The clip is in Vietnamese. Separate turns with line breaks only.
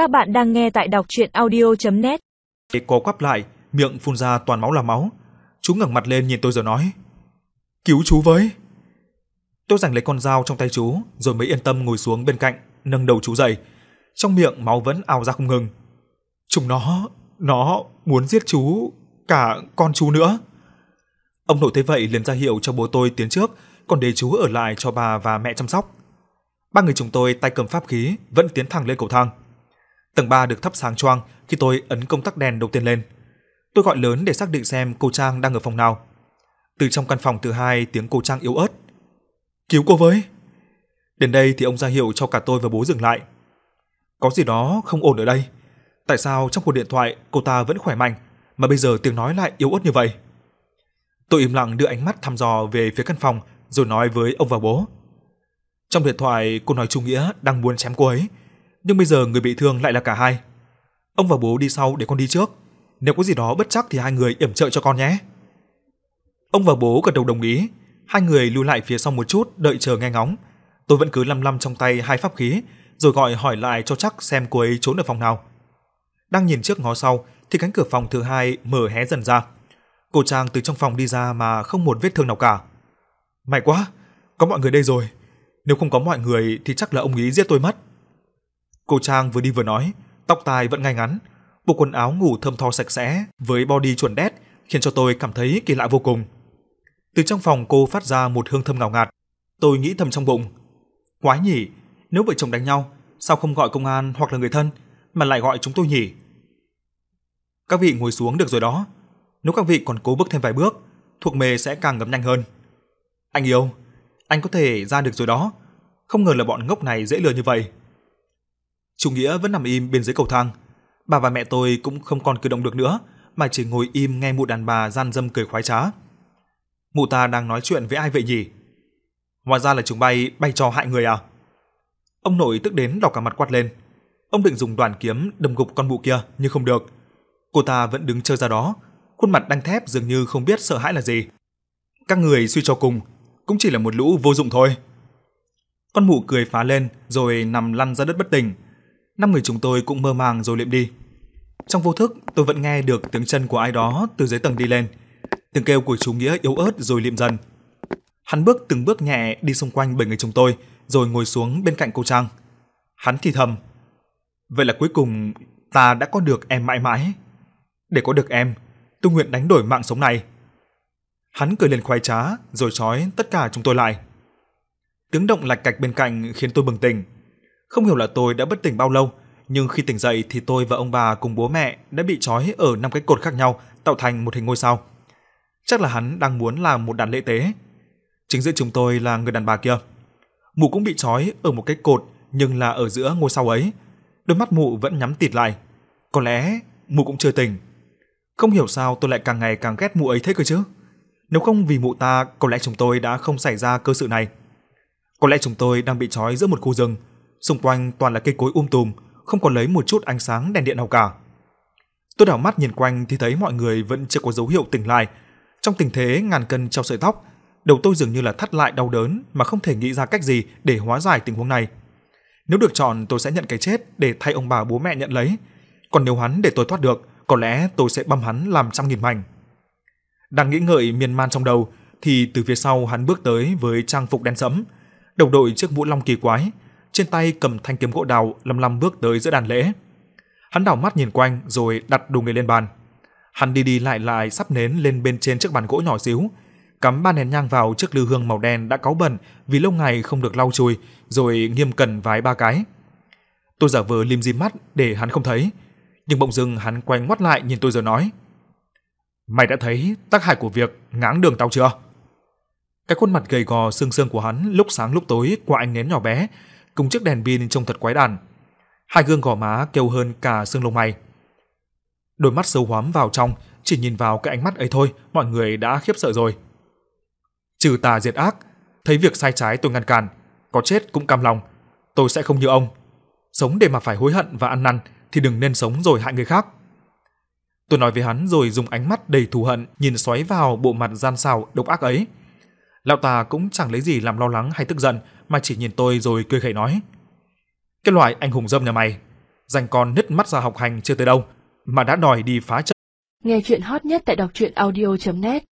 Các bạn đang nghe tại đọc audio net
Co quắp lại, miệng phun ra toàn máu là máu. Chú ngẩng mặt lên nhìn tôi rồi nói. Cứu chú với. Tôi giành lấy con dao trong tay chú, rồi mới yên tâm ngồi xuống bên cạnh, nâng đầu chú dậy. Trong miệng máu vẫn ào ra không ngừng. Chúng nó, nó muốn giết chú, cả con chú nữa. Ông nội thấy vậy liền ra hiệu cho bố tôi tiến trước, còn để chú ở lại cho bà và mẹ chăm sóc. Ba người chúng tôi tay cầm pháp khí vẫn tiến thẳng lên cầu thang. Tầng 3 được thắp sáng choang khi tôi ấn công tắc đèn đầu tiên lên. Tôi gọi lớn để xác định xem cô Trang đang ở phòng nào. Từ trong căn phòng thứ hai tiếng cô Trang yếu ớt. Cứu cô với! Đến đây thì ông ra hiệu cho cả tôi và bố dừng lại. Có gì đó không ổn ở đây. Tại sao trong cuộc điện thoại cô ta vẫn khỏe mạnh mà bây giờ tiếng nói lại yếu ớt như vậy? Tôi im lặng đưa ánh mắt thăm dò về phía căn phòng rồi nói với ông và bố. Trong điện thoại cô nói Trung Nghĩa đang muốn chém cô ấy, nhưng bây giờ người bị thương lại là cả hai. Ông và bố đi sau để con đi trước, nếu có gì đó bất chắc thì hai người yểm trợ cho con nhé. Ông và bố gật đầu đồng ý, hai người lưu lại phía sau một chút đợi chờ nghe ngóng. Tôi vẫn cứ lăm lăm trong tay hai pháp khí, rồi gọi hỏi lại cho chắc xem cô ấy trốn ở phòng nào. Đang nhìn trước ngó sau thì cánh cửa phòng thứ hai mở hé dần ra. Cô Trang từ trong phòng đi ra mà không một vết thương nào cả. May quá, có mọi người đây rồi. Nếu không có mọi người thì chắc là ông ý giết tôi mất. Cô Trang vừa đi vừa nói, tóc tai vẫn ngay ngắn, bộ quần áo ngủ thơm tho sạch sẽ với body chuẩn đét khiến cho tôi cảm thấy kỳ lạ vô cùng. Từ trong phòng cô phát ra một hương thơm ngào ngạt. Tôi nghĩ thầm trong bụng, quái nhỉ, nếu vợ chồng đánh nhau, sao không gọi công an hoặc là người thân mà lại gọi chúng tôi nhỉ? Các vị ngồi xuống được rồi đó. Nếu các vị còn cố bước thêm vài bước, thuộc mề sẽ càng ngấm nhanh hơn. Anh yêu, anh có thể ra được rồi đó. Không ngờ là bọn ngốc này dễ lừa như vậy. Trung Nghĩa vẫn nằm im bên dưới cầu thang. Bà và mẹ tôi cũng không còn cử động được nữa, mà chỉ ngồi im nghe mụ đàn bà gian dâm cười khoái trá. Mụ ta đang nói chuyện với ai vậy nhỉ? Hóa ra là chúng bay bay cho hại người à? Ông nội tức đến đỏ cả mặt quát lên. Ông định dùng đoàn kiếm đâm gục con mụ kia nhưng không được. Cô ta vẫn đứng chơi ra đó, khuôn mặt đanh thép dường như không biết sợ hãi là gì. Các người suy cho cùng, cũng chỉ là một lũ vô dụng thôi. Con mụ cười phá lên rồi nằm lăn ra đất bất tỉnh. Năm người chúng tôi cũng mơ màng rồi liệm đi. Trong vô thức, tôi vẫn nghe được tiếng chân của ai đó từ dưới tầng đi lên. Tiếng kêu của chú Nghĩa yếu ớt rồi liệm dần. Hắn bước từng bước nhẹ đi xung quanh bảy người chúng tôi, rồi ngồi xuống bên cạnh cô Trang. Hắn thì thầm. Vậy là cuối cùng ta đã có được em mãi mãi. Để có được em, tôi nguyện đánh đổi mạng sống này. Hắn cười lên khoái trá, rồi trói tất cả chúng tôi lại. Tiếng động lạch cạch bên cạnh khiến tôi bừng tỉnh. Không hiểu là tôi đã bất tỉnh bao lâu, nhưng khi tỉnh dậy thì tôi và ông bà cùng bố mẹ đã bị trói ở năm cái cột khác nhau tạo thành một hình ngôi sao. Chắc là hắn đang muốn làm một đàn lễ tế. Chính giữa chúng tôi là người đàn bà kia. Mụ cũng bị trói ở một cái cột nhưng là ở giữa ngôi sao ấy. Đôi mắt mụ vẫn nhắm tịt lại. Có lẽ mụ cũng chưa tỉnh. Không hiểu sao tôi lại càng ngày càng ghét mụ ấy thế cơ chứ. Nếu không vì mụ ta, có lẽ chúng tôi đã không xảy ra cơ sự này. Có lẽ chúng tôi đang bị trói giữa một khu rừng, xung quanh toàn là cây cối um tùm, không còn lấy một chút ánh sáng đèn điện nào cả. Tôi đảo mắt nhìn quanh thì thấy mọi người vẫn chưa có dấu hiệu tỉnh lại. Trong tình thế ngàn cân treo sợi tóc, đầu tôi dường như là thắt lại đau đớn mà không thể nghĩ ra cách gì để hóa giải tình huống này. Nếu được chọn tôi sẽ nhận cái chết để thay ông bà bố mẹ nhận lấy, còn nếu hắn để tôi thoát được, có lẽ tôi sẽ băm hắn làm trăm nghìn mảnh. Đang nghĩ ngợi miên man trong đầu thì từ phía sau hắn bước tới với trang phục đen sẫm, đầu đội chiếc mũ long kỳ quái, trên tay cầm thanh kiếm gỗ đào lầm lầm bước tới giữa đàn lễ. Hắn đảo mắt nhìn quanh rồi đặt đồ nghề lên bàn. Hắn đi đi lại lại sắp nến lên bên trên chiếc bàn gỗ nhỏ xíu, cắm ba nén nhang vào chiếc lư hương màu đen đã cáu bẩn vì lâu ngày không được lau chùi, rồi nghiêm cẩn vái ba cái. Tôi giả vờ lim dim mắt để hắn không thấy, nhưng bỗng dưng hắn quay ngoắt lại nhìn tôi rồi nói: Mày đã thấy tác hại của việc ngáng đường tao chưa? Cái khuôn mặt gầy gò xương xương của hắn lúc sáng lúc tối qua ánh nến nhỏ bé, cùng chiếc đèn pin trông thật quái đản. Hai gương gò má kêu hơn cả xương lông mày. Đôi mắt sâu hoắm vào trong, chỉ nhìn vào cái ánh mắt ấy thôi, mọi người đã khiếp sợ rồi. Trừ tà diệt ác, thấy việc sai trái tôi ngăn cản, có chết cũng cam lòng, tôi sẽ không như ông. Sống để mà phải hối hận và ăn năn thì đừng nên sống rồi hại người khác. Tôi nói với hắn rồi dùng ánh mắt đầy thù hận nhìn xoáy vào bộ mặt gian xảo độc ác ấy. Lão ta cũng chẳng lấy gì làm lo lắng hay tức giận mà chỉ nhìn tôi rồi cười khẩy nói: "Cái loại anh hùng dâm nhà mày, dành con nứt mắt ra học hành chưa tới đâu mà đã đòi đi phá trận.
Nghe chuyện hot nhất tại đọc truyện audio.net